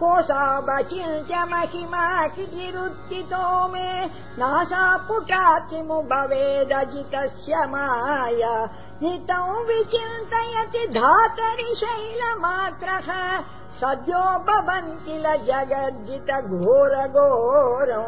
कोशावचिन्त्य महिमा किरुत्थितो मे नासा पुटा किमु भवेदजितस्य माया हितौ विचिन्तयति धातरि शैलमात्रः सद्यो भवन्ति लगज्जित जगज्जित घोरघोरो